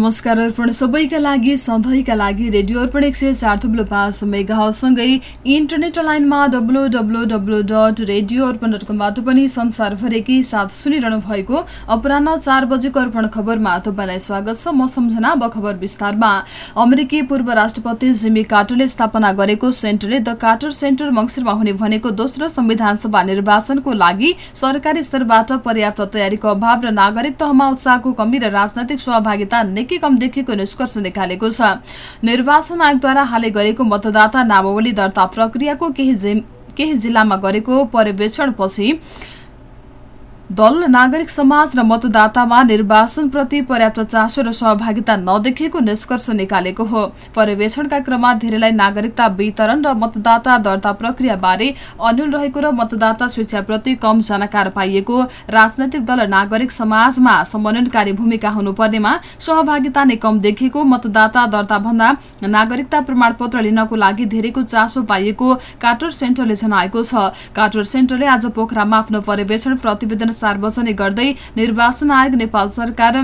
नमस्कार अर्पण सबैका लागि सधैँका लागि रेडियो अर्पण एक सय चार थुप्रो पाँच मेगासँगै इन्टरनेट लाइनमा W W W dot radio Arpan dot कमबाट पनि संसारभरिकै साथ सुनिरहनु भएको अपराह चार बजेको अर्पण खबरमा तपाईँलाई स्वागत छ। म सम्झना अब खबर विस्तारमा। अमेरिकी पूर्व राष्ट्रपति जिमी कार्टरले स्थापना गरेको सेन्टरले द कार्टर सेन्टर मङ्सिरमा हुने भनेको दोस्रो संविधान सभा निर्वाचनको लागि सरकारी स्तरबाट पर्याप्त तयारीको अभाव र नागरिक तहमा उत्साहको कमी र राजनैतिक सहभागिता निकै कम देखिएको निष्कर्ष निकालेको छ। निर्वाचन आयोगद्वारा हालै गरेको मतदाता नामावली दर्ता प्रक्रियाको केही जिल्लामा गरेको पर्यवेक्षणपछि दल नागरिक समाज र मतदातामा निर्वाचनप्रति पर्याप्त चासो र सहभागिता नदेखिएको निष्कर्ष निकालेको हो। पर्यवेक्षणका क्रममा धेरैलाई नागरिकता वितरण र मतदाता दर्ता प्रक्रियाबारे अन्यल रहेको र मतदाता शिक्षाप्रति कम जानकार पाइएको। राजनैतिक दल नागरिक समाजमा समन्वयनकारी भूमिका हुनुपर्नेमा सहभागिता नै कम देखिएको मतदाता दर्ता भन्दा नागरिकता प्रमाणपत्र लिनको लागि धेरैको चासो पाइएको कार्टर सेन्टरले जनाएको छ। कार्टर सेन्टरले आज पोखरामा आफ्नो पर्यवेक्षण प्रतिवेदन सार्वजनिक गर्दै निर्वाचन आयोग नेपाल सरकार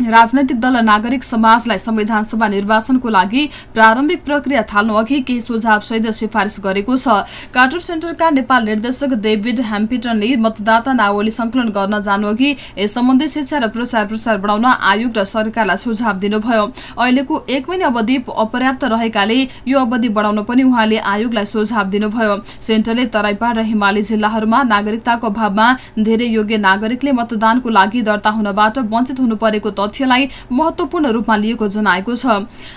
राजनैतिक दल नागरिक समाजलाई संविधान सभा निर्वाचनको लागि प्रारम्भिक प्रक्रिया थाल्नु अघि केही सुझाव सहित सिफारिस गरेको छ। कार्टर सेन्टरका नेपाल निर्देशक डेभिड ह्याम्पिटनले मतदाता नावली संकलन गर्न जानु अघि यस सम्बन्धी शिक्षा र प्रसार प्रसार बढाउन आयोग र सरकारलाई सुझाव दिनुभयो। अहिलेको एक महिना अवधि अपर्याप्त रहेकाले यो अवधि बढाउन पनि उहाँले आयोगलाई सुझाव दिनुभयो। सेन्टरले तराईपाड र हिमाली जिल्लाहरूमा नागरिकताको अभावमा धेरै योग्य नागरिकले मतदानको लागि दर्ता हुनबाट वञ्चित हुनु परेको तथ्यलाई महत्वपूर्ण रूपमा लिएको जनाएको छ।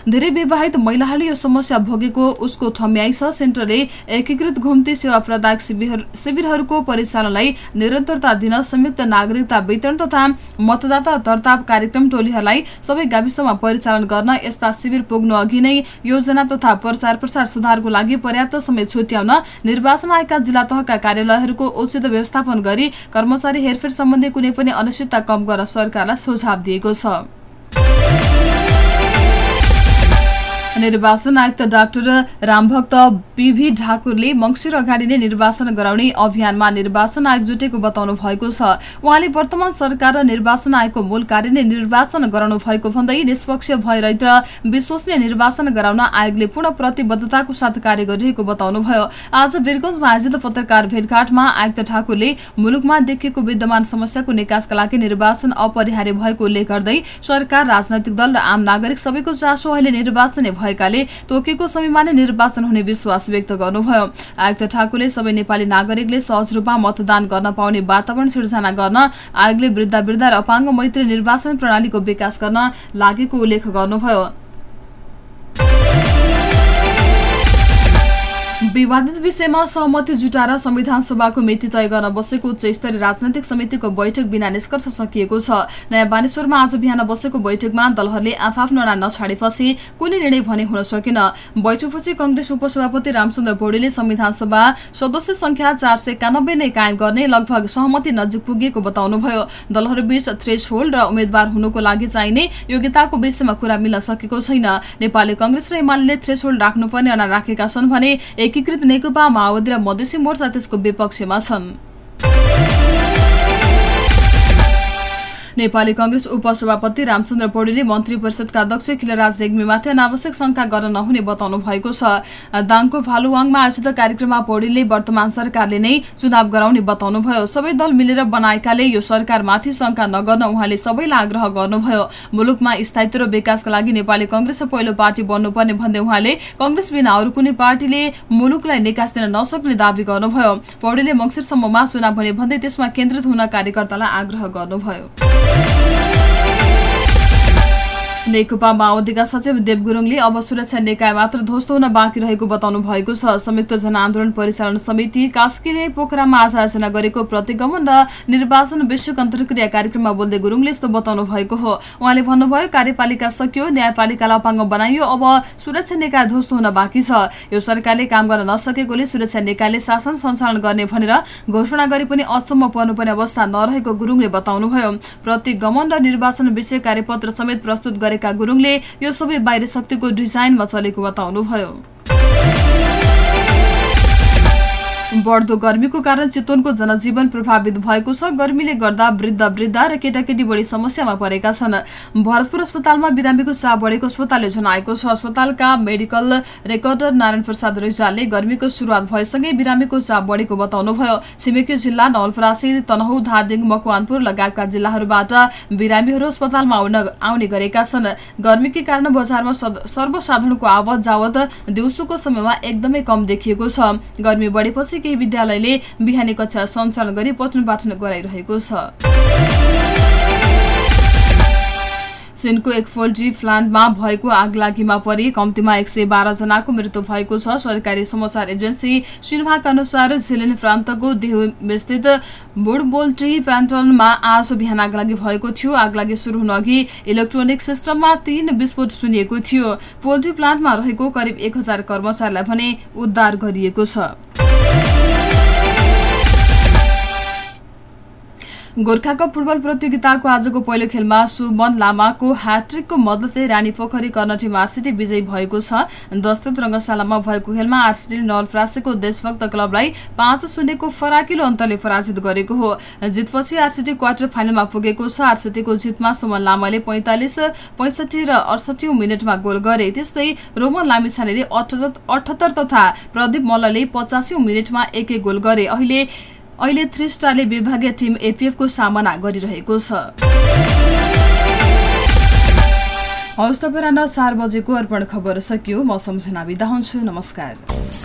धेरै विवाहित महिलाहरूले यो समस्या भोगेको उसको ठम्याइ छ। सेन्टरले एकीकृत घुम्ती सेवा प्रदायक शिविरहरूको परिचालनलाई निरन्तरता दिन संयुक्त नागरिकता वितरण तथा मतदाता दर्ता कार्यक्रम टोलीहरूलाई सबै गाविसमा परिचालन गर्न यस्ता शिविर पुग्नु अघि नै योजना तथा प्रचार प्रसार सुधारको लागि पर्याप्त समय छुट्याउन निर्वाचन आयोगका जिल्ला तहका कार्यालयहरूको उचित व्यवस्थापन गरी कर्मचारी हेरफेर सम्बन्धी कुनै पनि अनिश्चितता कम गर्न सरकारलाई सुझाव दिएको छ निर्वाचन आयुक्त डाक्टर रामभक्त पीभी ठाकुरले मङ्सिर अगाडि नै निर्वाचन गराउने अभियानमा निर्वाचन आयोग जुटेको बताउनु भएको छ। उहाँले वर्तमान सरकार र निर्वाचन आयोगको मूल कार्य नै निर्वाचन गराउनु भएको भन्दै निष्पक्ष भयरहित र विश्वसनीय निर्वाचन गराउन आयोगले पूर्ण प्रतिबद्धताको साथ कार्य गरिरहेको बताउनुभयो। आज वीरगंजमा आयोजित पत्रकार भेटघाटमा आयुक्त ठाकुरले मुलुकमा देखिएको विद्यमान समस्याको निकासका लागि निर्वाचन अपरिहार्य भएको उल्लेख गर्दै सरकार राजनैतिक दल र आम नागरिक सबैको चासो अहिले निर्वाचन भएकाले तोकेको समयमा नै निर्वाचन हुने विश्वास व्यक्त गर्नुभयो। आयुक्त ठाकुरले सबै नेपाली नागरिकले सहज रूपमा मतदान गर्न पाउने वातावरण सिर्जना गर्न आयोगले वृद्ध वृद्ध र अपाङ्ग मैत्री निर्वाचन प्रणालीको विकास गर्न लागेको उल्लेख गर्नुभयो। विवादित विषयमा सहमति जुटाएर संविधान सभाको मिति तय गर्न बसेको उच्च स्तरीय राजनैतिक समितिको बैठक बिना निष्कर्ष सकिएको छ। नयाँ बानेश्वरमा आज बिहान बसेको बैठकमा दलहरूले आफआफ्नो अडा नछाडेपछि कुनै निर्णय भने हुन सकेन। बैठकपछि कंग्रेस उपसभापति रामचन्द्र पौडेलले संविधान सभा सदस्य संख्या चार सय एकानब्बे नै कायम गर्ने लगभग सहमति नजिक पुगेको बताउनुभयो। दलहरूबीच थ्रेस होल्ड र उम्मेद्वार हुनुको लागि चाहिने योग्यताको विषयमा कुरा मिल्न सकेको छैन। नेपाली कंग्रेस र एमाले थ्रेस होल्ड राख्नुपर्ने अना राखेका छन् भने एकीकृत नेकपा माओवादी र मधेसी मोर्चा त्यसको विपक्षमा छन्। नेपाली कंग्रेस उपसभापति रामचन्द्र पौडेलले मन्त्री परिषदका अध्यक्ष खिलराज रेग्मीमाथि अनावश्यक शंका गर्न नहुने बताउनु भएको छ। दाङको भालुवाङमा आयोजित कार्यक्रममा पौडेलले वर्तमान सरकारले नै चुनाव गराउने बताउनुभयो। सबै दल मिलेर बनाएकाले यो सरकारमाथि शंका नगर्न उहाँले सबैलाई आग्रह गर्नुभयो। मुलुकमा स्थायित्व र विकासका लागि नेपाली कंग्रेस पहिलो पार्टी बन्नुपर्ने भन्दै उहाँले कंग्रेस बिना अरू कुनै पार्टीले मुलुकलाई निकास दिन नसक्ने दावी गर्नुभयो। पौडेलले मङ्सिरसम्ममा चुनाव हुने भन्दै त्यसमा केन्द्रित हुन कार्यकर्तालाई आग्रह गर्नुभयो। Thank you. नेकपा माओवादीका सचिव देव गुरुङले अब सुरक्षा निकाय मात्र ध्वस्त हुन बाँकी रहेको बताउनु भएको छ। संयुक्त जनआन्दोलन परिचालन समिति कास्कीले पोखरामा आज आयोजना गरेको प्रतिगमन र निर्वाचन विश्वक अन्तर्क्रिया कार्यक्रममा बोल्दै गुरुङले यस्तो बताउनु भएको हो। उहाँले भन्नुभयो कार्यपालिका सकियो न्यायपालिकालाई अपाङ्ग बनाइयो अब सुरक्षा निकाय ध्वस्त हुन बाँकी छ। यो सरकारले काम गर्न नसकेकोले सुरक्षा निकायले शासन सञ्चालन गर्ने भनेर घोषणा गरे पनि अचम्म पर्नुपर्ने अवस्था नरहेको गुरुङले बताउनुभयो। प्रतिगमन र निर्वाचन विषय कार्यपत्र समेत प्रस्तुत गरे गरेका गुरुङले यो सबै बाहिर शक्तिको डिजाइनमा चलेको बताउनुभयो। बढ्दो गर्मीको कारण चितवनको जनजीवन प्रभावित भएको छ। गर्मीले गर्दा वृद्ध वृद्ध र केटाकेटी बढी समस्यामा परेका छन्। भरतपुर अस्पतालमा बिरामीको चाप बढेको अस्पतालले जनाएको छ। अस्पतालका मेडिकल रेकर्डर नारायण प्रसाद रिजालले गर्मीको सुरुवात भएसँगै बिरामीको चाप बढेको बताउनुभयो। छिमेकी जिल्ला नवलपरासी तनहु धादिङ मकवानपुर लगायतका जिल्लाहरूबाट बिरामीहरू अस्पतालमा आउने गरेका छन्। गर्मीकै कारण बजारमा सर्वसाधारणको आवत जावत दिउँसोको समयमा एकदमै कम देखिएको छ। गर्मी बढेपछि केही विद्यालयले बिहानी कक्षा सञ्चालन गरी पठन पाठन गराइरहेको छ। चीनको एक पोल्ट्री प्लान्टमा भएको आगलागीमा परि कम्तीमा एक सय बाह्रजनाको मृत्यु भएको छ। सरकारी समाचार एजेन्सी सिन्हाका अनुसार झिलिन प्रान्तको देहुस्थित बुड पोल्ट्री प्यान्टनमा आज बिहान आगलागी भएको थियो। आगलागी सुरु हुन अघि इलेक्ट्रोनिक सिस्टममा तीन विस्फोट सुनिएको थियो। पोल्ट्री प्लान्टमा रहेको करिब एक हजार कर्मचारीलाई भने उद्धार गरिएको छ। गोर्खा कप फुटबल प्रतियोगिताको आजको पहिलो खेलमा सुमन लामाको ह्याट्रिकको मद्दतले रानी पोखरी कर्णटी आरसिटी विजयी भएको छ। दस्तुत रङ्गशालामा भएको खेलमा आरसिटीले नलफ्रासेको देशभक्त क्लबलाई पाँच शून्यको फराकिलो अन्तरले पराजित गरेको हो। जितपछि आरसिटी क्वार्टर फाइनलमा पुगेको छ। आरसिटीको जितमा सुमन लामाले पैँतालिस पैँसठी र अडसठी मिनटमा गोल गरे। त्यस्तै रोमन लामिछानेले अठहत्तर तथा प्रदीप मल्लले पचासी मिनटमा एक एक गोल गरे। अहिले अहिले थ्री स्टारले विभागीय टिम एपिएफको सामना गरिरहेको छ। हवस् तपाईँ चार बजेको अर्पण खबर सकियो। म सम्झना बिदा हुन्छु। नमस्कार।